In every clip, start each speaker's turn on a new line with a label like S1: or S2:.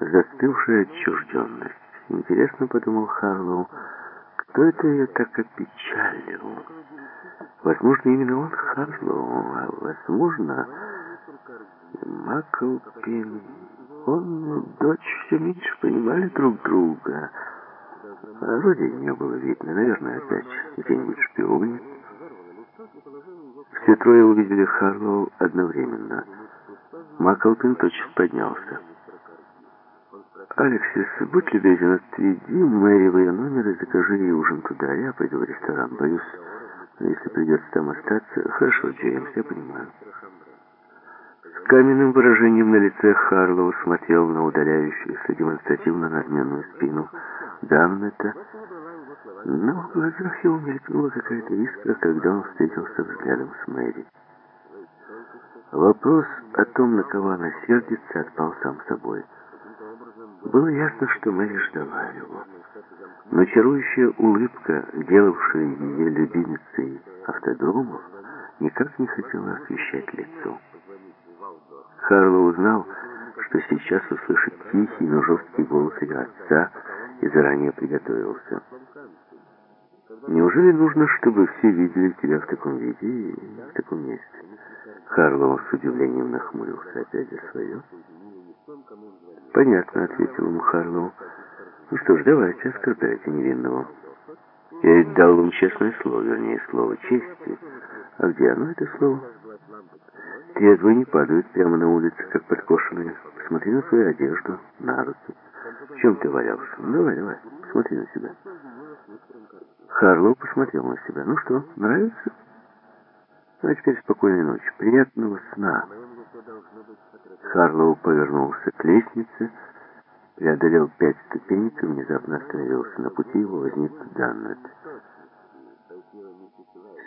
S1: застывшая отчужденность. Интересно, подумал Харлоу, кто это ее так опечалил? Возможно, именно он Харлоу, а возможно, Маклпин. Он и дочь все меньше понимали друг друга. А вроде не было видно. Наверное, опять где-нибудь шпионит. Все трое увидели Харлоу одновременно. Маклпин тотчас поднялся. «Алексис, будь любезен, отведи Мэри в ее номер и закажи ей ужин туда. Я пойду в ресторан. Боюсь, если придется там остаться... Хорошо, Джеймс, я понимаю». С каменным выражением на лице Харлоу смотрел на удаляющуюся демонстративно надменную спину Дамнета, но в глазах его мелькнула какая-то искра, когда он встретился взглядом с Мэри. Вопрос о том, на кого она сердится, отпал сам собой. Было ясно, что Мэри ждала его. Но чарующая улыбка, делавшая ее любимицей автодромов, никак не хотела освещать лицо. Харло узнал, что сейчас услышит тихий, но жесткий голос ее отца и заранее приготовился. Неужели нужно, чтобы все видели тебя в таком виде и в таком месте? Харлоу с удивлением нахмурился опять за свое. «Понятно», — ответил ему. «Ну что ж, давайте, оскорбляйте невинного. Я дал вам честное слово, вернее, слово чести. А где оно, это слово?» Трезвые не падают прямо на улице, как подкошенные. Посмотри на свою одежду, на руки. В чем ты валялся? Ну, давай, давай, посмотри на себя. Харлоу посмотрел на себя. Ну что, нравится? Ну, а теперь спокойной ночи. Приятного сна. Харлоу повернулся к лестнице, преодолел пять ступенек и внезапно остановился. На пути его возник Даннет.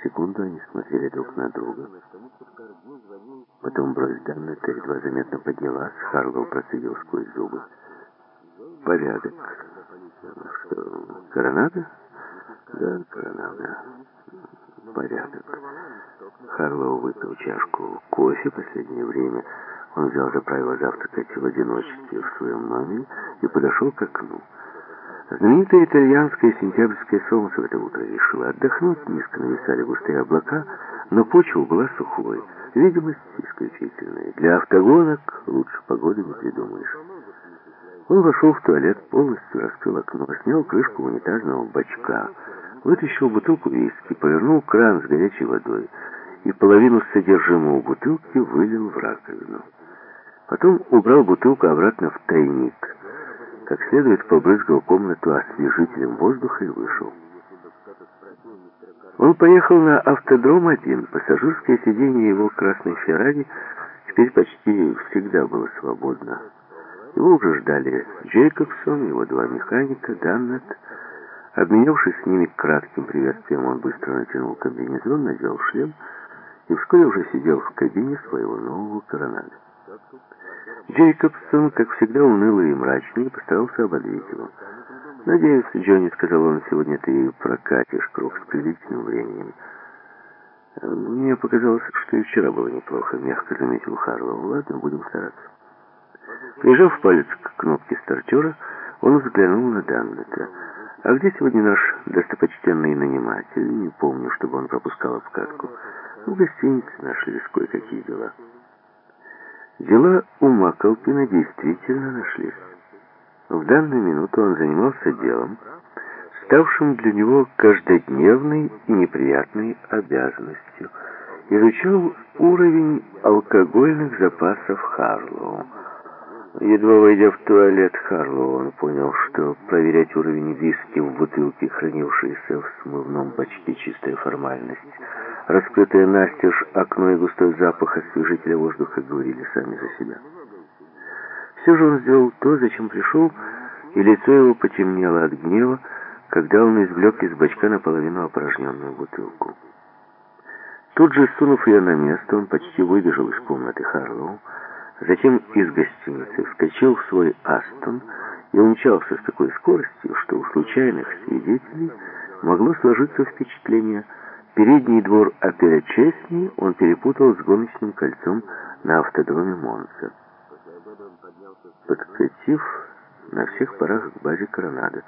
S1: Секунду они смотрели друг на друга. Потом бровь Даннета едва заметно поднялась. Харлоу процедил сквозь зубы. Порядок. Что, коронада? Да, коронада. Порядок. Харлоу выпил чашку кофе последнее время. Он взял за правило завтракать в одиночестве в своем номере и подошел к окну. Знаменитое итальянское сентябрьское солнце в это утро решило отдохнуть, низко нависали густые облака, но почва была сухой, видимость исключительная. Для автогонок лучше погоды не придумаешь. Он вошел в туалет, полностью раскрыл окно, снял крышку унитазного бачка, вытащил бутылку виски, повернул кран с горячей водой и половину содержимого бутылки вылил в раковину. Потом убрал бутылку обратно в тайник, как следует побрызгал комнату освежителем воздуха и вышел. Он поехал на автодром один. Пассажирское сиденье его красной Феррари теперь почти всегда было свободно. Его уже ждали Джейкобсон, его два механика, Даннет. Обменявшись с ними кратким приветствием, он быстро натянул комбинезон, надел шлем и вскоре уже сидел в кабине своего нового коронада. Джейкобсон, как всегда унылый и мрачный, постарался ободрить его. «Надеюсь, Джонни, — сказал он, — сегодня ты прокатишь круг с приличным временем». «Мне показалось, что и вчера было неплохо», — мягко заметил Харлоу. «Ладно, будем стараться». Прижав палец к кнопке стартера, он взглянул на Даннета. «А где сегодня наш достопочтенный наниматель? Не помню, чтобы он пропускал обкатку. В гостинице нашлись кое-какие дела». Дела у Маколпина действительно нашлись. В данную минуту он занимался делом, ставшим для него каждодневной и неприятной обязанностью. Изучал уровень алкогольных запасов Харлоу. Едва войдя в туалет Харлоу, он понял, что проверять уровень виски в бутылке, хранившейся в смывном бачке, чистая формальность. Раскрытое настежь окно и густой запах освежителя воздуха говорили сами за себя. Все же он сделал то, зачем пришел, и лицо его потемнело от гнева, когда он извлек из бачка наполовину опорожненную бутылку. Тут же, сунув ее на место, он почти выбежал из комнаты Харлоу, затем из гостиницы вскочил в свой «Астон» и умчался с такой скоростью, что у случайных свидетелей могло сложиться впечатление – Передний двор отеля «Честни» он перепутал с гоночным кольцом на автодроме Монса. подкатив на всех парах к базе Коронада.